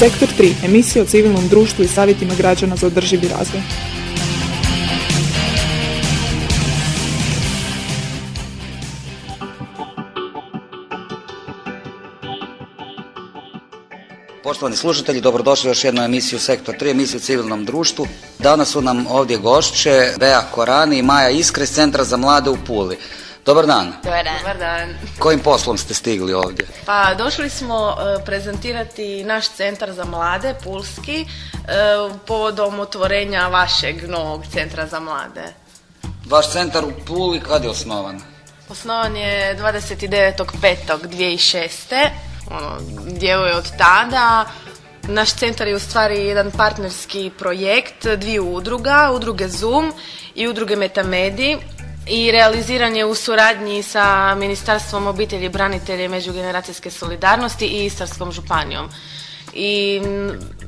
Sektor 3. Emisija o civilnom društvu i savjetima građana za održivi razvoj. Poštovani slušatelji, dobrodošli još jednu emisiju Sektor 3, emisiju o civilnom društvu. Danas su nam ovdje gošće Bea Korani i Maja Iskre Centra za mlade u Puli. Dobar dan. Dobar dan. Dobar dan. Kojim poslom ste stigli ovdje? Pa došli smo e, prezentirati naš centar za mlade, Pulski, e, povodom otvorenja vašeg novog centra za mlade. Vaš centar u Puli kad je osnovan? Osnovan je 29.5.2006. Ono, djeluje od tada. Naš centar je u stvari jedan partnerski projekt dviju udruga, udruge Zoom i udruge Metamedi i realiziran je u suradnji sa Ministarstvom obitelji, branitelja i međugeneracijske solidarnosti i Istarskom županijom. I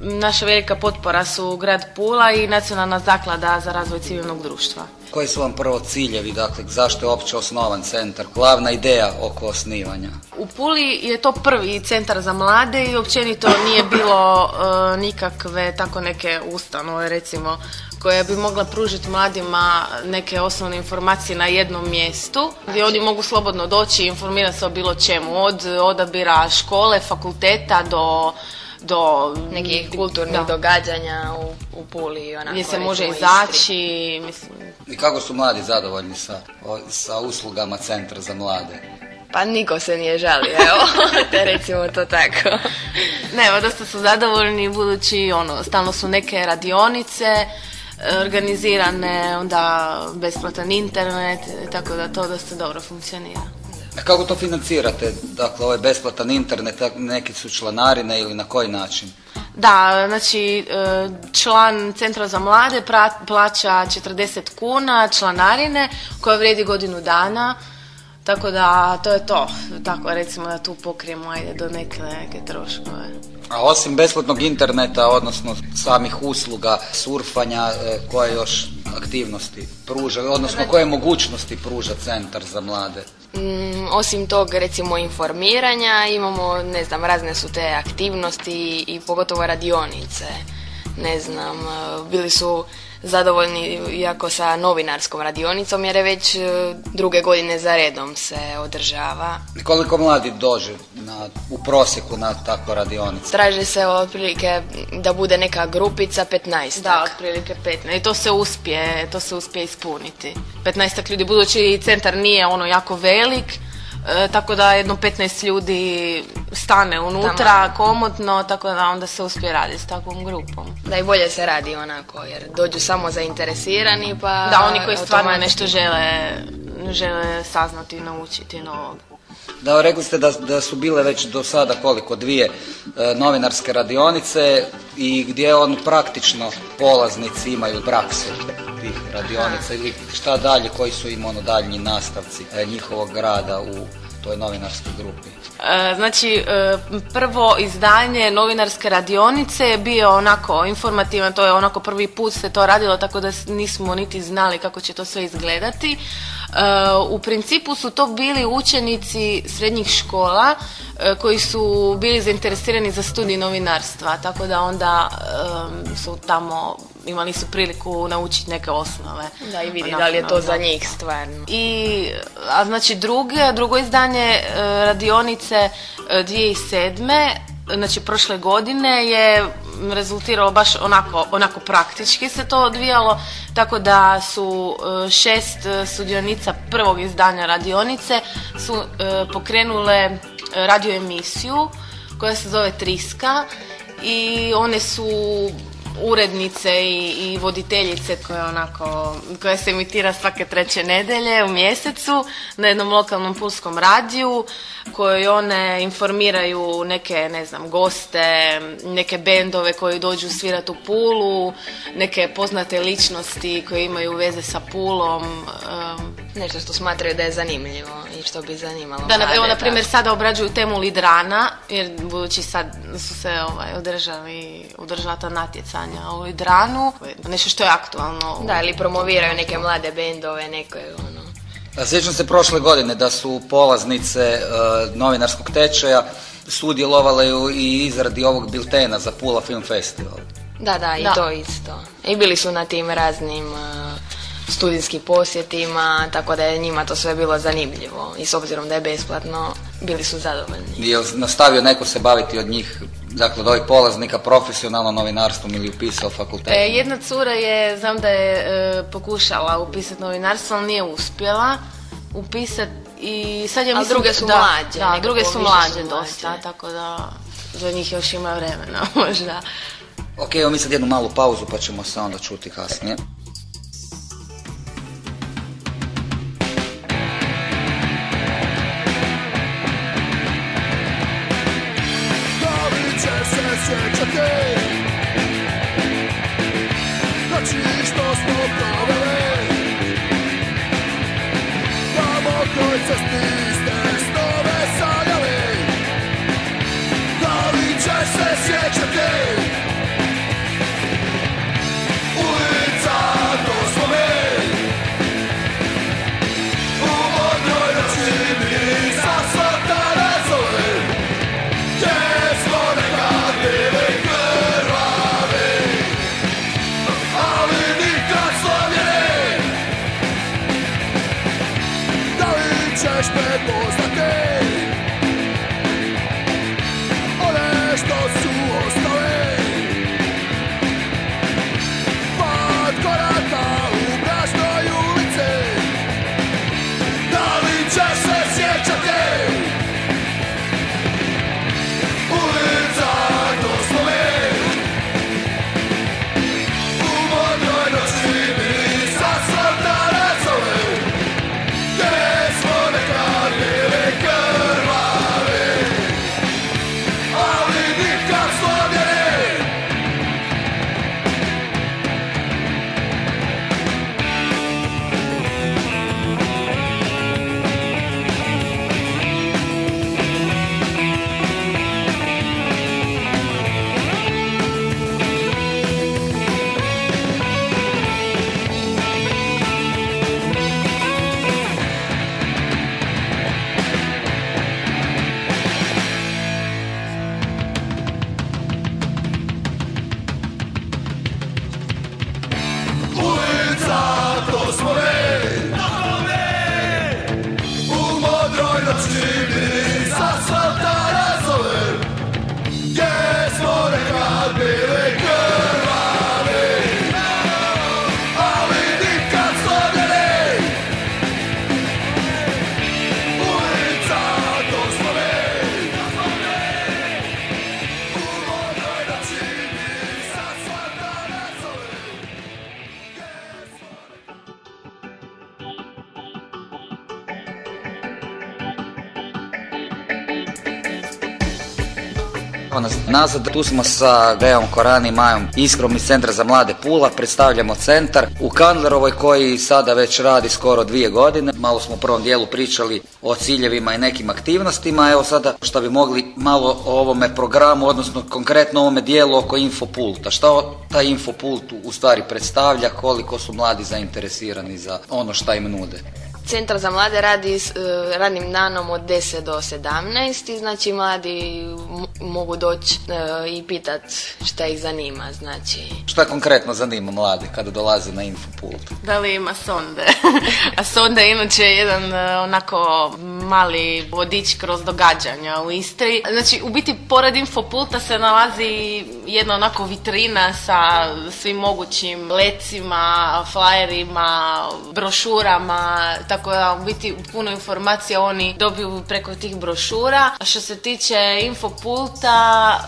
naša velika potpora su grad Pula i Nacionalna zaklada za razvoj civilnog društva. Koji su vam prvo ciljevi, dakle, zašto je uopće osnovan centar? Glavna ideja oko osnivanja? U Puli je to prvi centar za mlade i općenito nije bilo e, nikakve tako neke ustanove recimo koje bi mogla pružiti mladima neke osnovne informacije na jednom mjestu gdje oni mogu slobodno doći i informirati se o bilo čemu od odabira škole, fakulteta do do Nekih kulturnih da, događanja u, u Puli. Onako, gdje se može izaći mislim I kako su mladi zadovoljni sa, o- sa uslugama Centra za mlade? Pa niko se nije žalio, evo, te recimo to tako. Ne, dosta su zadovoljni budući ono, stalno su neke radionice organizirane, onda besplatan internet, e, tako da to dosta dobro funkcionira. A kako to financirate? Dakle, ovaj besplatan internet, neki su članarine ili na koji način? Da, znači e, član Centra za mlade plaća 40 kuna članarine koja vrijedi godinu dana, tako da to je to. Tako recimo da tu pokrijemo ajde do neke, neke troškove. A osim besplatnog interneta, odnosno samih usluga, surfanja, e, koje još aktivnosti pruža, odnosno koje mogućnosti pruža Centar za mlade? Mm, osim tog, recimo, informiranja, imamo, ne znam, razne su te aktivnosti i pogotovo radionice. Ne znam, e, bili su zadovoljni iako sa novinarskom radionicom jer je već e, druge godine za redom se održava. Koliko mladi dođe na, u prosjeku na takvu radionicu? Traži se otprilike da bude neka grupica 15. Da, otprilike 15. I to se uspije, to se uspije ispuniti. 15 ljudi, budući centar nije ono jako velik, e, tako da jedno 15 ljudi stane unutra, Taman. komotno, tako da onda se uspije raditi s takvom grupom. Da i bolje se radi onako, jer dođu samo zainteresirani pa... Da, oni koji stvarno nešto žele, žele saznati i naučiti novog. Da, rekli ste da, da su bile već do sada koliko, dvije e, novinarske radionice i gdje on praktično polaznici imaju praksu tih radionica ili šta dalje, koji su im ono daljnji nastavci e, njihovog rada u toj novinarskoj grupi. E, Znači, e, prvo izdanje novinarske radionice je bio onako informativan, to je onako prvi put se to radilo, tako da nismo niti znali kako će to sve izgledati. E, U principu su to bili učenici srednjih škola e, koji su bili zainteresirani za studij novinarstva, tako da onda su tamo imali su priliku naučiti neke osnove. Da, i vidi Onako, da li je to za njih stvarno. I, a znači druge, drugo izdanje e, radionice e, 2007. Znači prošle godine je rezultiralo baš onako, onako praktički se to odvijalo, tako da su e, šest e, sudionica prvog izdanja radionice su e, pokrenule radioemisiju koja se zove Triska i one su urednice i, i voditeljice koje onako, koja se emitira svake treće nedelje u mjesecu na jednom lokalnom pulskom radiju koji one informiraju neke, ne znam, goste, neke bendove koji dođu svirati u Pulu, neke poznate ličnosti koje imaju veze sa Pulom. em, Nešto što smatraju da je zanimljivo i što bi zanimalo da, mlade, evo, na primjer, sada obrađuju temu Lidrana, jer budući sad su se ovaj, održali, održala ta natjecanja u Lidranu, nešto što je aktualno. u- Da, ili promoviraju neke mlade bendove, neke ono... A Sjećam se prošle godine da su polaznice e, novinarskog tečaja sudjelovale u i izradi ovog biltena za Pula Film Festival. Da, da, i Da. to isto. I bili su na tim raznim uh, studijskim posjetima, tako da je njima to sve bilo zanimljivo. I s obzirom da je besplatno, bili su zadovoljni. Je nastavio neko se baviti od njih, dakle od ovih polaznika profesionalno novinarstvom ili upisao fakultet? E, jedna cura je, znam da je e, pokušala upisati novinarstvo, ali nije uspjela upisati i sad je mislim druge su da, mlađe, Da, druge su mlađe su dosta, mlađe. tako da za njih još ima vremena možda. Ok, evo mi sad jednu malu pauzu pa ćemo se onda čuti kasnije. Nas nazad, tu smo sa Deom Korani Majom iz Centra za mlade Pula, predstavljamo centar u Kandlerovoj koji sada već radi skoro dvije godine. Malo smo u prvom dijelu pričali o ciljevima i nekim aktivnostima, evo sada što bi mogli malo o ovome programu, odnosno konkretno o ovome dijelu oko Infopulta. Šta o- taj Infopult u stvari predstavlja, koliko su mladi zainteresirani za ono šta im nude? Centar za mlade radi s e, radnim danom od 10 do 17 i znači mladi mogu doći e, i pitat šta ih zanima, znači. Šta konkretno zanima mlade kada dolaze na Infopult? Da li ima sonde? A sonda je inače jedan e, onako mali vodič kroz događanja u Istri. Znači, u biti, pored infopulta se nalazi jedna onako vitrina sa svim mogućim lecima, flajerima, brošurama, tako da u biti puno informacija oni dobiju preko tih brošura. A što se tiče infopulta,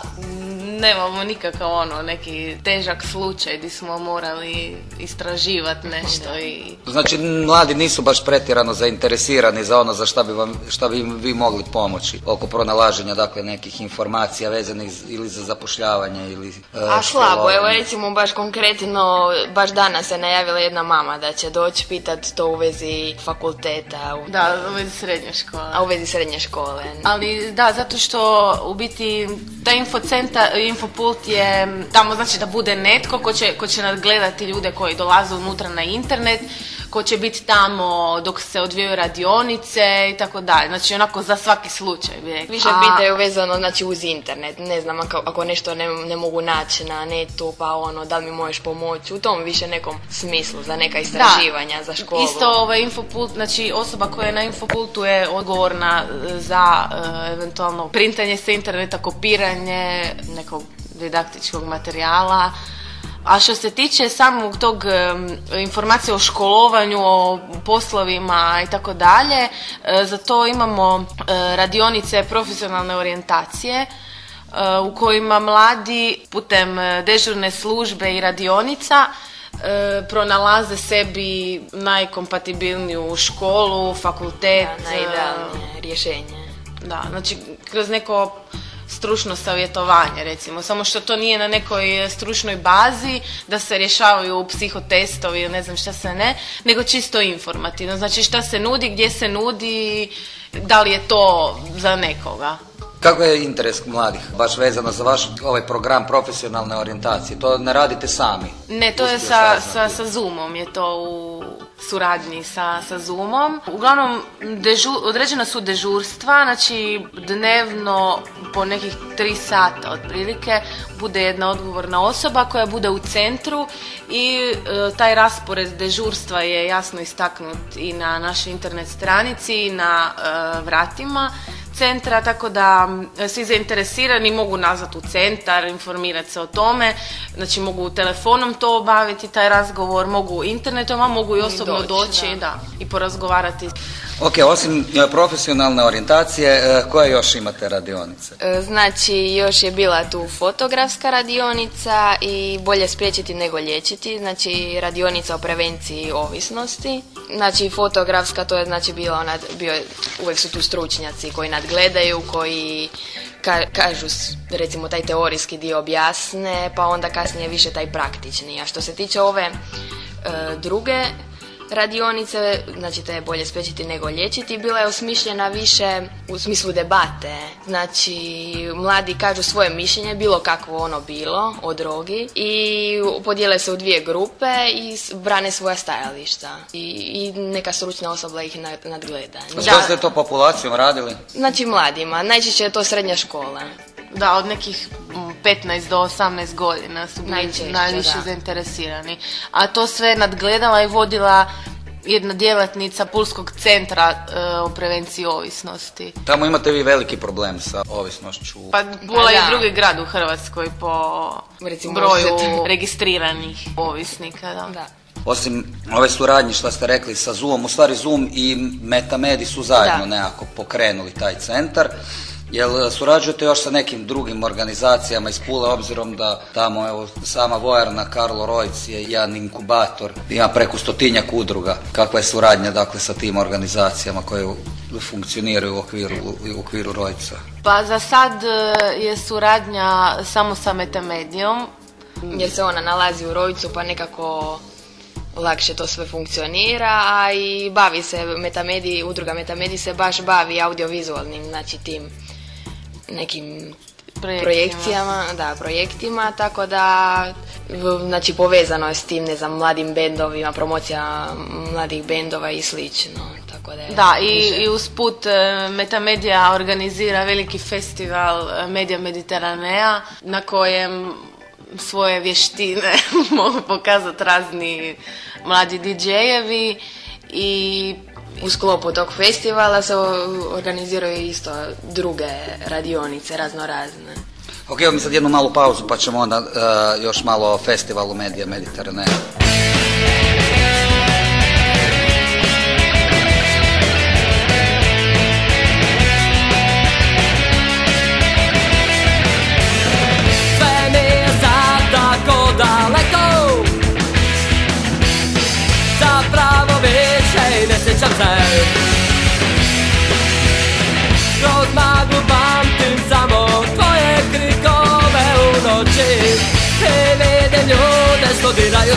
nemamo nikakav ono neki težak slučaj gdje smo morali istraživati nešto i Znači, mladi nisu baš pretjerano zainteresirani za ono za šta bi, vam, šta bi im vi mogli pomoći oko pronalaženja dakle nekih informacija vezanih ili za zapošljavanje ili e, A slabo, evo recimo baš konkretno, baš danas se najavila jedna mama da će doći pitat to u vezi fakulteta, u- da, u vezi srednje škole. a u vezi srednje škole. Ali da, zato što u biti taj infocenta, infopult je tamo znači da bude netko ko će, ko će nadgledati ljude koji dolaze unutra na internet, ko će biti tamo dok se odvijaju radionice i tako dalje. Znači onako za svaki slučaj bi rekla. Više A- pitaju vezano znači uz internet, ne znam ako, ako nešto ne, ne mogu naći na netu pa ono da li mi možeš pomoći u tom više nekom smislu za neka istraživanja za školu. Isto ovaj infopult, znači osoba koja je na infopultu je odgovorna e, za e, eventualno printanje sa interneta, kopiranje nekog didaktičkog materijala. A što se tiče samog tog informacije o školovanju, o poslovima i tako dalje, e, za to imamo e, radionice profesionalne orijentacije e, u kojima mladi putem dežurne službe i radionica pronalaze sebi najkompatibilniju školu, fakultet. Da, najidealnije rješenje. Da, znači kroz neko stručno savjetovanje recimo, samo što to nije na nekoj stručnoj bazi da se rješavaju psihotestovi ili ne znam šta se ne, nego čisto informativno. Znači šta se nudi, gdje se nudi, da li je to za nekoga. Kako je interes mladih, baš vezano za vaš ovaj program profesionalne orijentacije? To ne radite sami? Ne, to je Uspio sa, sa, saznati. sa Zoomom, je to u suradnji sa, sa Zoomom. Uglavnom, dežu, određena su dežurstva, znači dnevno po nekih tri sata otprilike bude jedna odgovorna osoba koja bude u centru i e, taj raspored dežurstva je jasno istaknut i na našoj internet stranici i na e, vratima centra, tako da svi zainteresirani mogu nazvati u centar, informirati se o tome, znači mogu telefonom to obaviti, taj razgovor, mogu internetom, a mogu i osobno doći, doći, da. da, i porazgovarati. Ok, osim e, profesionalne orijentacije, e, koje još imate radionice? E, Znači, još je bila tu fotografska radionica i bolje spriječiti nego liječiti, znači radionica o prevenciji ovisnosti. Znači, fotografska to je znači bila ona, bio, je- uvijek su tu stručnjaci koji nadgledaju, koji ka- kažu, recimo, taj teorijski dio objasne, pa onda kasnije više taj praktični. A što se tiče ove druge radionice, znači te je bolje spriječiti nego liječiti, bila je osmišljena više u smislu debate. Znači, mladi kažu svoje mišljenje, bilo kakvo ono bilo, o drogi, i podijele se u dvije grupe i brane svoja stajališta. I, i neka stručna osoba ih na- nadgleda. Što ste to populacijom radili? Znači mladima, najčešće je to srednja škola. Da, od nekih 15 do 18 godina su bili Najčešće, najviše da. zainteresirani. A to sve nadgledala i vodila jedna djelatnica Pulskog centra e, o prevenciji ovisnosti. Tamo imate vi veliki problem sa ovisnošću. Pa Pula je drugi grad u Hrvatskoj po Recimo, broju možete- registriranih ovisnika. Da. Da. Osim ove suradnje što ste rekli sa Zoom, u stvari Zoom i Metamedi su zajedno Da. nekako pokrenuli taj centar. Jel surađujete još sa nekim drugim organizacijama iz Pule, obzirom da tamo evo, sama vojarna Karlo Rojc je jedan inkubator, ima preko stotinjak udruga. Kakva je suradnja dakle sa tim organizacijama koje funkcioniraju u okviru, u okviru Rojca? Pa za sad e, je suradnja samo sa Metamedijom. jer se ona nalazi u Rojcu pa nekako lakše to sve funkcionira, a i bavi se Metamedi, udruga Metamedi se baš bavi audiovizualnim, znači tim nekim Projektima. projekcijama, da, projektima, tako da znači povezano je s tim, ne znam, mladim bendovima, promocija mladih bendova i slično, tako da je Da, i, više- i usput e, Metamedija organizira veliki festival e, Media Mediteranea na kojem svoje vještine mogu pokazati razni mladi DJ-evi i U sklopu tog festivala se organiziraju isto druge radionice razno razne. Ok, mi sad jednu malu pauzu pa ćemo onda e, još malo o festivalu Medija Mediterane.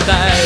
Što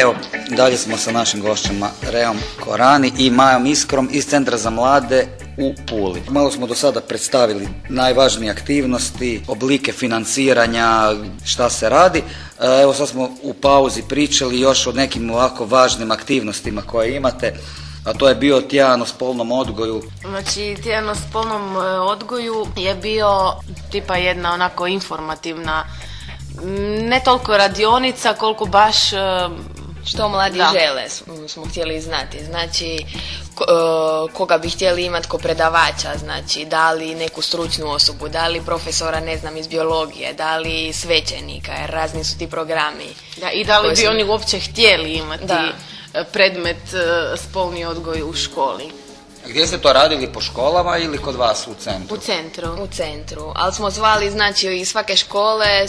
evo, dalje smo sa našim gošćama Reom Korani i Majom Iskrom iz Centra za mlade u Puli. Malo smo do sada predstavili najvažnije aktivnosti, oblike financiranja, šta se radi. E, Evo sad smo u pauzi pričali još o nekim ovako važnim aktivnostima koje imate, a to je bio tjedan o spolnom odgoju. Znači, tjedan o spolnom e, odgoju je bio tipa jedna onako informativna, ne toliko radionica koliko baš e, Što mladi Da. žele smo- smo htjeli znati. Znači, e, koga bi htjeli imati ko predavača, znači da li neku stručnu osobu, da li profesora, ne znam, iz biologije, da li svećenika, jer razni su ti programi. da, i da li bi su- oni uopće htjeli imati Da. e, predmet e, spolni odgoj u školi, Gdje ste to radili po školama ili kod vas u centru? u centru. U centru, ali smo zvali, znači, iz svake škole e,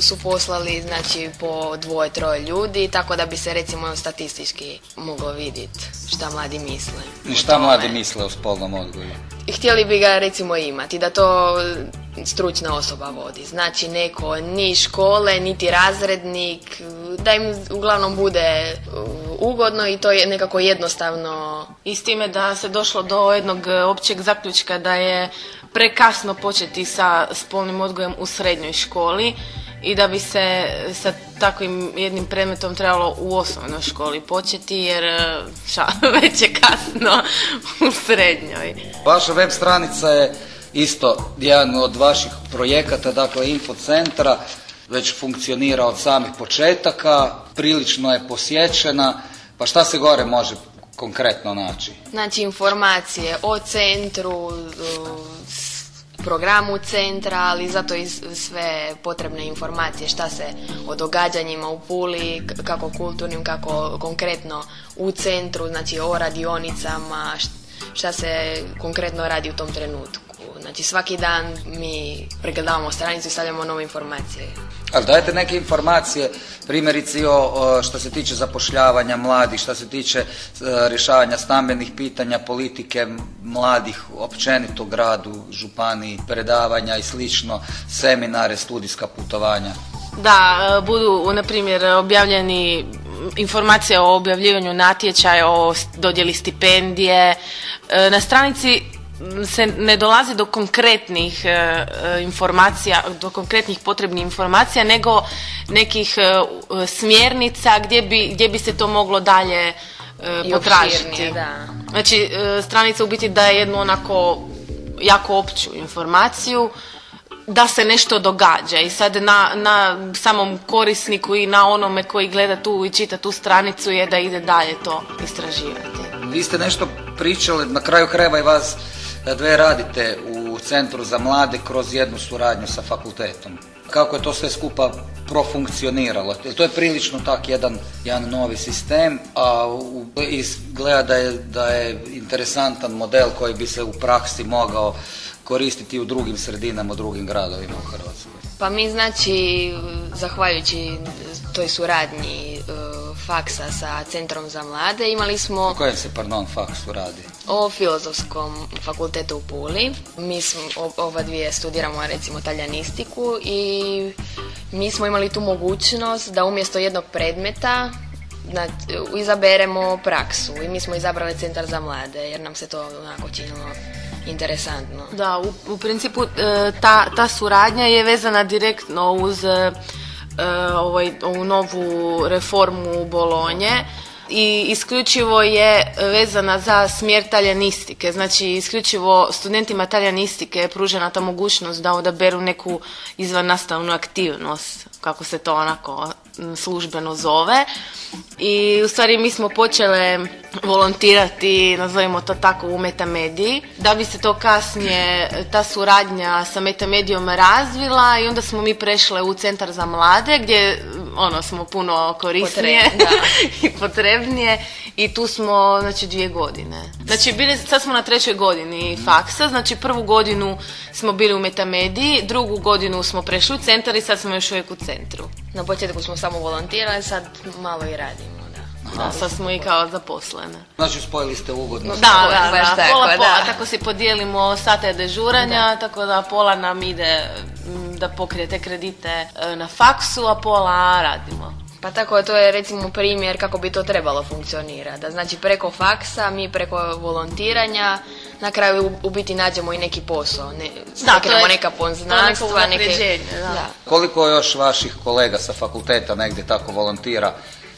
su poslali, znači, po dvoje, troje ljudi, tako da bi se, recimo, statistički moglo vidjeti šta mladi misle. I šta mladi misle o spolnom odgoju? I htjeli bi ga recimo imati, da to stručna osoba vodi. Znači neko ni škole, niti razrednik, da im uglavnom bude uh, ugodno i to je nekako jednostavno. I s time da se došlo do jednog e, općeg zaključka da je prekasno početi sa spolnim odgojem u srednjoj školi i da bi se sa takvim jednim predmetom trebalo u osnovnoj školi početi jer ša, već je kasno u srednjoj. Vaša web stranica je isto jedan od vaših projekata, dakle infocentra, već funkcionira od samih početaka, prilično je posjećena, pa šta se gore može konkretno naći? Znači informacije o centru, programu centra, ali zato i sve potrebne informacije šta se o događanjima u Puli, kako kulturnim, kako konkretno u centru, znači o radionicama, št- šta se konkretno radi u tom trenutku. Znači svaki dan mi pregledavamo stranicu i stavljamo nove informacije. Ali dajte neke informacije, primjerice o, što se tiče zapošljavanja mladih, što se tiče e, rješavanja stambenih pitanja, politike mladih općenito gradu, županiji, predavanja i slično, seminare, studijska putovanja. Da, e, budu, na primjer, objavljeni informacije o objavljivanju natječaja, o dodjeli stipendije. E, Na stranici se ne dolazi do konkretnih e, e, informacija, do konkretnih potrebnih informacija, nego nekih e, smjernica gdje bi, gdje bi se to moglo dalje e, potražiti. da. Znači, e, stranica u biti daje jednu onako jako opću informaciju da se nešto događa i sad na, na samom korisniku i na onome koji gleda tu i čita tu stranicu je da ide dalje to istraživati. Vi ste nešto pričali, na kraju krajeva i vas e, dve radite u Centru za mlade kroz jednu suradnju sa fakultetom. Kako je to sve skupa profunkcioniralo? To je prilično tak jedan, jedan novi sistem, a izgleda da je, da je interesantan model koji bi se u praksi mogao koristiti u drugim sredinama, u drugim gradovima u Hrvatskoj. Pa mi znači, zahvaljujući toj suradnji faksa sa Centrom za mlade, imali O smo kojem se, pardon, faksu radi? o filozofskom fakultetu u Puli. Mi smo, o- ova dvije studiramo recimo taljanistiku i mi smo imali tu mogućnost da umjesto jednog predmeta na- izaberemo praksu i mi smo izabrali Centar za mlade jer nam se to onako činilo interesantno. Da, u, u principu e, ta, ta suradnja je vezana direktno uz e, ovaj, ovu novu reformu Bolonje i isključivo je vezana za smjer talijanistike. Znači, isključivo studentima talijanistike je pružena ta mogućnost da odaberu neku izvan nastavnu aktivnost, kako se to onako službeno zove. I u stvari mi smo počele volontirati, nazovimo to tako, u metamediji, da bi se to kasnije, ta suradnja sa metamedijom razvila i onda smo mi prešle u centar za mlade gdje ono smo puno korisnije Potre- da. i potrebnije i tu smo znači dvije godine. Znači bili, sad smo na trećoj godini faksa, znači prvu godinu smo bili u metamediji, drugu godinu smo prešli u centar i sad smo još uvijek u centru. Na početku smo samo volontirali, sad malo i radimo, da. Da, sad smo i kao zaposlene. Znači spojili ste ugodno. Da, da, da, tako, pola, pola, da. tako si podijelimo sate dežuranja, tako da pola nam ide m, da pokrijete kredite e, na faksu, a pola radimo. Pa tako, to je recimo primjer kako bi to trebalo funkcionirati. Da znači preko faksa, mi preko volontiranja, na kraju u, u biti nađemo i neki posao. Ne, Da, to je- neka to je neko poznanstva, neke... unapređenje, da. Koliko još vaših kolega sa fakulteta negdje tako volontira,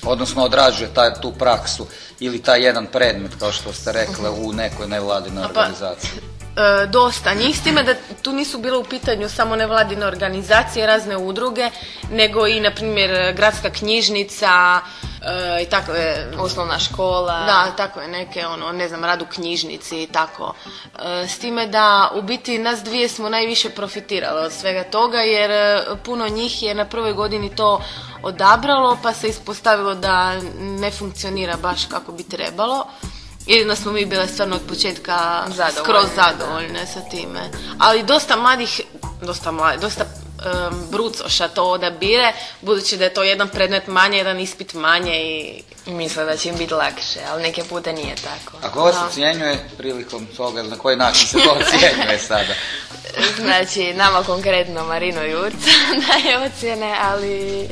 odnosno odrađuje taj, tu praksu ili taj jedan predmet, kao što ste rekle, u nekoj nevladinoj pa- organizaciji? E, dosta njih, s time da tu nisu bile u pitanju samo nevladine organizacije, razne udruge, nego i, na primjer, gradska knjižnica e, i takve... Osnovna škola. Da, tako je, neke, ono, ne znam, rad u knjižnici i tako. E, s time da, u biti, nas dvije smo najviše profitirale od svega toga, jer e, puno njih je na prvoj godini to odabralo, pa se ispostavilo da ne funkcionira baš kako bi trebalo. Jedino smo mi bile stvarno od početka Zadovoljne, skroz zadovoljne sa time. Ali dosta mladih, dosta mladih, dosta em, brucoša to odabire, budući da je to jedan predmet manje, jedan ispit manje i Misle da će im biti lakše, ali neke puta nije tako. A ko vas ocjenjuje prilikom toga na koji način se to ocjenjuje sada? Znači, nama konkretno Marino Jurca daje ocjene, ali...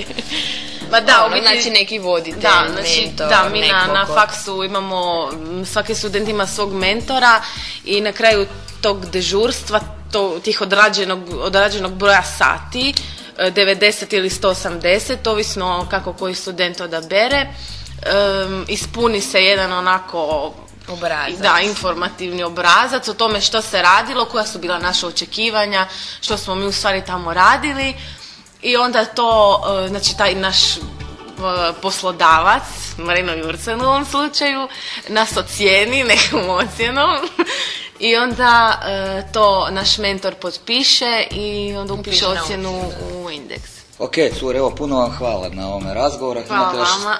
Ma da, Ono, biti- znači neki voditelj, Da, znači, mentor, da, mi na, na faksu imamo, svaki student ima svog mentora i na kraju tog dežurstva, to, tih odrađenog, odrađenog broja sati, e, 90 ili 180, ovisno kako koji student odabere, em, ispuni se jedan onako Obrazac. da, informativni obrazac o tome što se radilo, koja su bila naša očekivanja, što smo mi u stvari tamo radili i onda to, e, znači taj naš e, poslodavac, Marino Jurcen u ovom slučaju, nas ocijeni nekom ocjenom i onda e, to naš mentor potpiše i onda upiše ocjenu u indeks. Ok, cure, evo puno vam hvala na ovome razgovoru. Hvala Imate još, vama.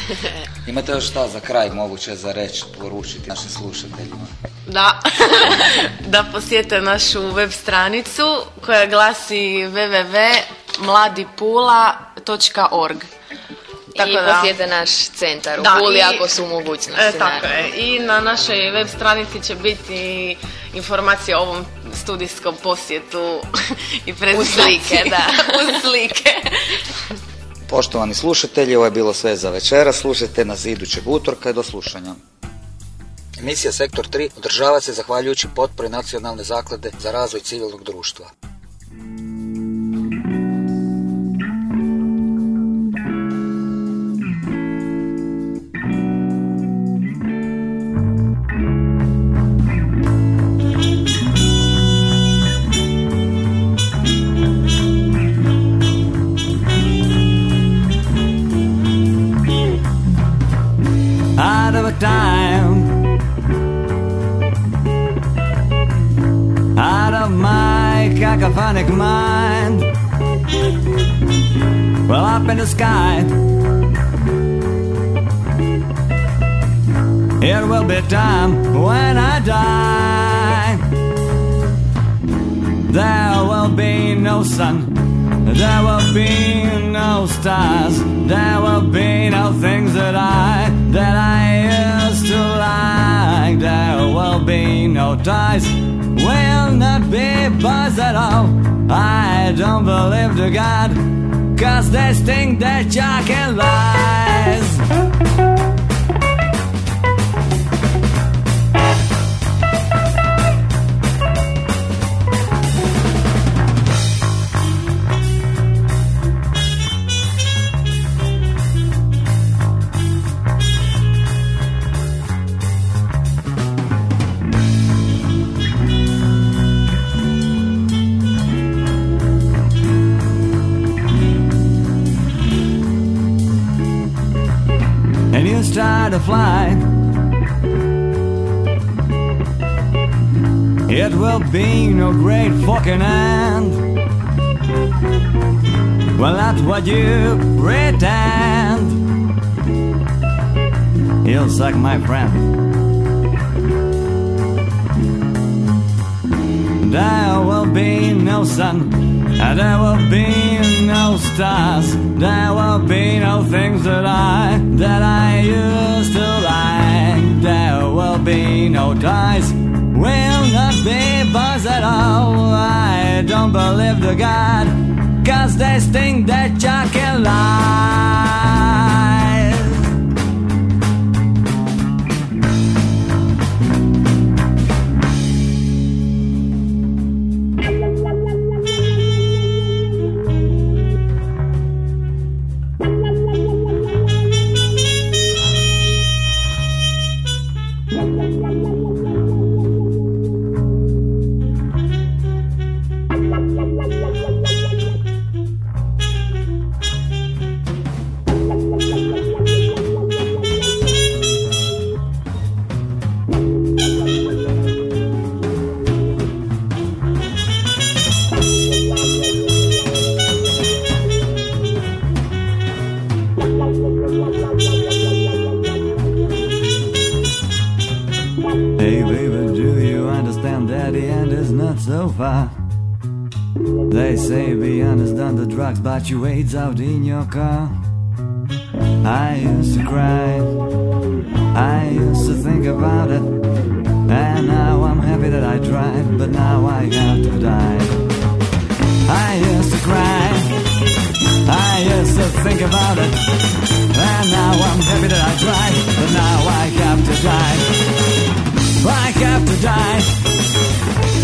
imate još šta za kraj moguće za reći, poručiti našim slušateljima? Da, da posjete našu web stranicu koja glasi www.mladipula.org. I posjete naš centar u Da, Puli i- ako su u mogućnosti. E, tako je. I na našoj web stranici će biti informacija o ovom studijskom posjetu i prezentaciji. slike, da. Uz slike. Poštovani slušatelji, ovo je bilo sve za večera. Slušajte nas idućeg utorka i do slušanja. Emisija Sektor 3 održava se zahvaljujući potpori Nacionalne zaklade za razvoj civilnog društva. Be no stars. There will be no things that I that I used to like. There will be no ties. Will not be boys at all. I don't believe to God, cause they think that Jack and lies. Fucking end. Well, that's what you pretend. He'll suck my friend. There will be no sun, and there will be no stars. There will be no things that I that I used to like. There will be no ties, will not be buzz at all. I don't believe the God, cause they think that you can lie. Drugs, but you waits out in your car. I used to cry, I used to think about it, and now I'm happy that I tried, but now I have to die. I used to cry, I used to think about it, and now I'm happy that I tried, but now I have to die. I have to die.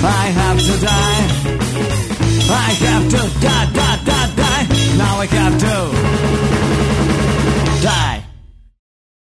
I have to die. I have to die, die, die, die. Now I have to die.